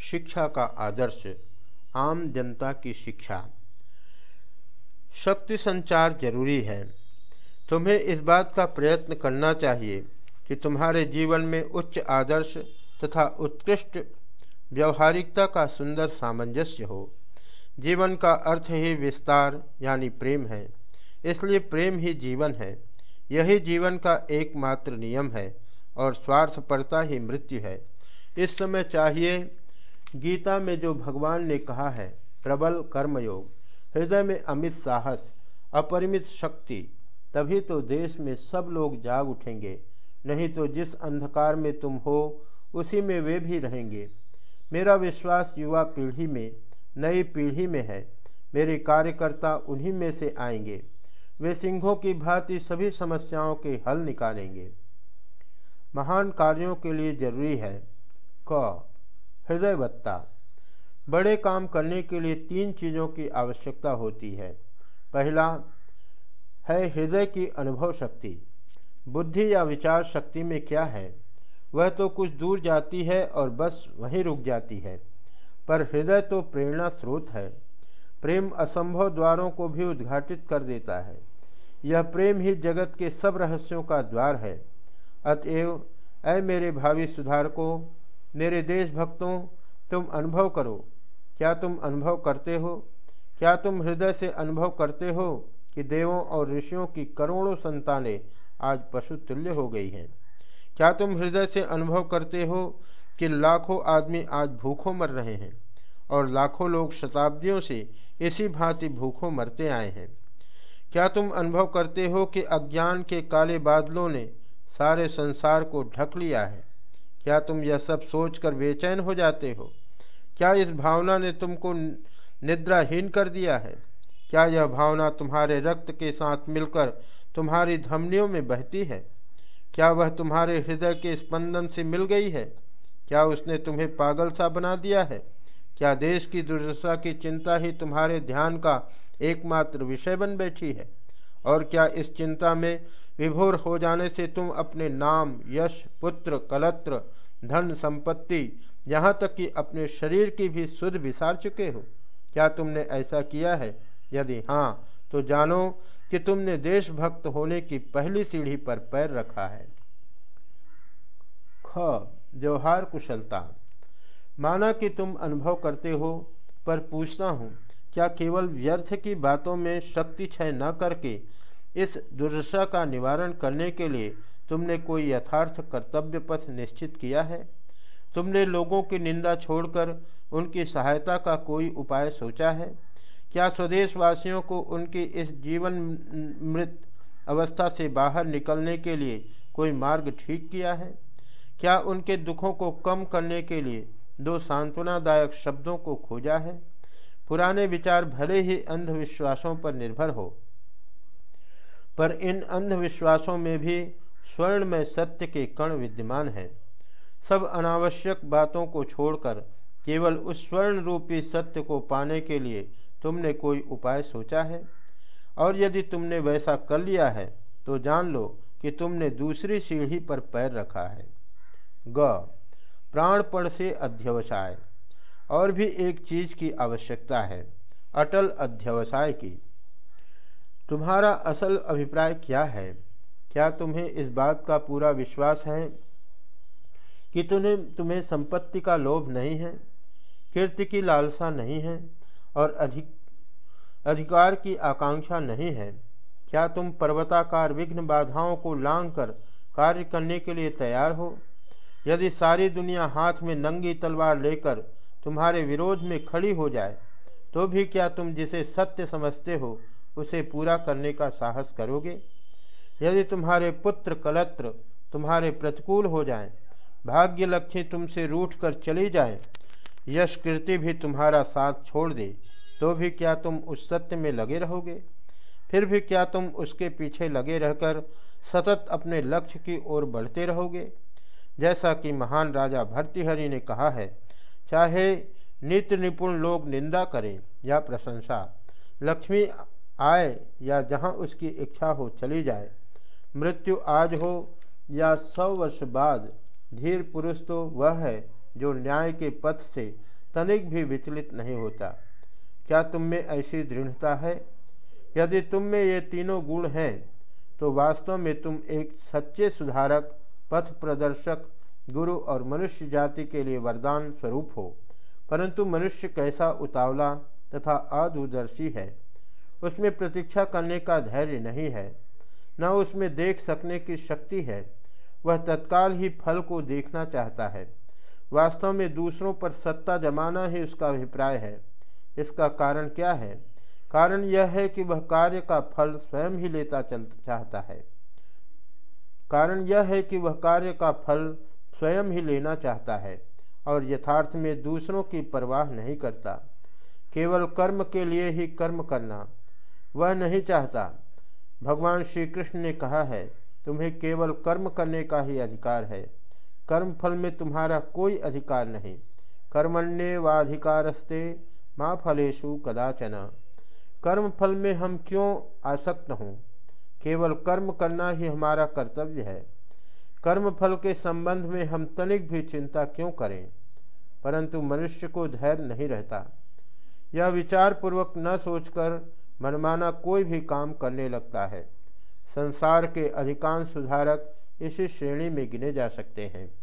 शिक्षा का आदर्श, आम जनता की शिक्षा। शक्ति संचार ज़रूरी है। तुम्हें इस बात का प्रयत्न करना चाहिए कि तुम्हारे जीवन में उच्च आदर्श तथा उत्कृष्ट व्यवहारिकता का सुंदर सामंजस्य हो। जीवन का अर्थ ही विस्तार, यानी प्रेम है। इसलिए प्रेम ही जीवन है। यही जीवन का एकमात्र नियम है और स्वार्थपरता ही मृत्यु है। इस समय चाहिए गीता में जो भगवान ने कहा है, प्रबल कर्मयोग, हृदय में अमित साहस, अपरिमित शक्ति, तभी तो देश में सब लोग जाग उठेंगे, नहीं तो जिस अंधकार में तुम हो, उसी में वे भी रहेंगे। मेरा विश्वास युवा पीढ़ी में, नई पीढ़ी में है। मेरे कार्यकर्ता उन्हीं में से आएँगे। वे सिंहों की भांति सभी समस्याओं के हल निकालेंगे। महान कार्यों के लिए ज़रूरी है, क हृदयवत्ता बड़े काम करने के लिए तीन चीज़ों की आवश्यकता होती है। पहला, है हृदय की अनुभव शक्ति। बुद्धि या विचार शक्ति में क्या है? वह तो कुछ दूर जाती है और बस वहीं रुक जाती है। पर हृदय तो प्रेरणा स्रोत है। प्रेम असंभव द्वारों को भी उद्घाटित कर देता है। यह प्रेम ही जगत के सब रहस्यों का द्वार है। अतएव, ऐ मेरे भावी सुधारकों मेरे देशभक्तों, तुम अनुभव करो। क्या तुम अनुभव करते हो? क्या तुम हृदय से अनुभव करते हो कि देवों और ऋषियों की करोड़ों संतानें आज पशु तुल्य हो गई हैं? क्या तुम हृदय से अनुभव करते हो कि लाखों आदमी आज भूखों मर रहे हैं और लाखों लोग शताब्दियों से इसी भांति भूखों मरते आए हैं? क्या तुम अनुभव करते हो कि अज्ञान के काले बादलों ने सारे संसार को ढक लिया है? क्या तुम यह सब सोचकर बेचैन हो जाते हो? क्या इस भावना ने तुमको निद्राहीन कर दिया है? क्या यह भावना तुम्हारे रक्त के साथ मिलकर तुम्हारी धमनियों में बहती है? क्या वह तुम्हारे हृदय के स्पंदन से मिल गई है? क्या उसने तुम्हें पागल सा बना दिया है? क्या देश की दुर्दशा की चिंता ही तुम्हारे ध्यान का एकमात्र विषय बन बैठी है? और क्या इस चिंता में विभोर हो जाने से तुम अपने नाम, यश, पुत्र, कलत्र, धन, संपत्ति, यहाँ तक कि अपने शरीर की भी सुध विसार चुके हो? क्या तुमने ऐसा किया है? यदि हाँ तो जानो कि तुमने देशभक्त होने की पहली सीढ़ी पर पैर रखा है। ख, व्यवहार कुशलता। माना कि तुम अनुभव करते हो, पर पूछता हूँ क्या केवल व्यर्थ की बातों में शक्ति क्षय न करके इस दुर्दशा का निवारण करने के लिए तुमने कोई यथार्थ कर्तव्य पथ निश्चित किया है? तुमने लोगों की निंदा छोड़कर उनकी सहायता का कोई उपाय सोचा है? क्या स्वदेशवासियों को उनकी इस जीवन मृत अवस्था से बाहर निकलने के लिए कोई मार्ग ठीक किया है? क्या उनके दुखों को कम करने के लिए दो सांत्वनादायक शब्दों को खोजा है? पुराने विचार भले ही अंधविश्वासों पर निर्भर हो, पर इन अंधविश्वासों में भी स्वर्ण में सत्य के कण विद्यमान हैं। सब अनावश्यक बातों को छोड़कर केवल उस स्वर्ण रूपी सत्य को पाने के लिए तुमने कोई उपाय सोचा है? और यदि तुमने वैसा कर लिया है तो जान लो कि तुमने दूसरी सीढ़ी पर पैर रखा है। ग. प्राणपण से अध्यवसाय। और भी एक चीज़ की आवश्यकता है, अटल अध्यवसाय की। तुम्हारा असल अभिप्राय क्या है? क्या तुम्हें इस बात का पूरा विश्वास है कि तुम्हें तुम्हें संपत्ति का लोभ नहीं है, कीर्ति की लालसा नहीं है, और अधिक, अधिकार की आकांक्षा नहीं है? क्या तुम पर्वताकार विघ्न बाधाओं को लांग कर कार्य करने के लिए तैयार हो? यदि सारी दुनिया हाथ में नंगी तलवार लेकर तुम्हारे विरोध में खड़ी हो जाए तो भी क्या तुम जिसे सत्य समझते हो उसे पूरा करने का साहस करोगे? यदि तुम्हारे पुत्र कलत्र तुम्हारे प्रतिकूल हो जाएँ, भाग्य लक्ष्य तुमसे रूठ कर चली जाए यश भी तुम्हारा साथ छोड़ दे तो भी क्या तुम उस सत्य में लगे रहोगे? फिर भी क्या तुम उसके पीछे लगे रहकर सतत अपने लक्ष्य की ओर बढ़ते रहोगे? जैसा कि महान राजा भर्तृहरि ने कहा है चाहे नित्य निपुण लोग निंदा करें या प्रशंसा, लक्ष्मी आए या जहाँ उसकी इच्छा हो चली जाए, मृत्यु आज हो या सौ वर्ष बाद, धीर पुरुष तो वह है जो न्याय के पथ से तनिक भी विचलित नहीं होता। क्या तुम में ऐसी दृढ़ता है? यदि तुम में ये तीनों गुण हैं तो वास्तव में तुम एक सच्चे सुधारक, पथ प्रदर्शक गुरु और मनुष्य जाति के लिए वरदान स्वरूप हो। परंतु मनुष्य कैसा उतावला तथा अदूरदर्शी है, उसमें प्रतीक्षा करने का धैर्य नहीं है, न उसमें देख सकने की शक्ति है, वह तत्काल ही फल को देखना चाहता है। वास्तव में दूसरों पर सत्ता जमाना ही उसका अभिप्राय है। इसका कारण क्या है? कारण यह है कि वह कार्य का फल स्वयं ही लेता चल चाहता है। कारण यह है कि वह कार्य का फल स्वयं ही लेना चाहता है और यथार्थ में दूसरों की परवाह नहीं करता। केवल कर्म के लिए ही कर्म करना, वह नहीं चाहता। भगवान श्री कृष्ण ने कहा है, तुम्हें केवल कर्म करने का ही अधिकार है। कर्म फल में तुम्हारा कोई अधिकार नहीं। कर्मण्य वाधिकारस्ते माँ फलेशु कदाचन। कर्म फल में हम क्यों आसक्त हों? केवल कर्म करना ही हमारा कर्तव्य है। कर्म फल के संबंध में हम तनिक भी चिंता क्यों करें? परंतु मनुष्य को धैर्य नहीं रहता। यह विचार पूर्वक न सोचकर मनमाना कोई भी काम करने लगता है। संसार के अधिकांश सुधारक इसी श्रेणी में गिने जा सकते हैं।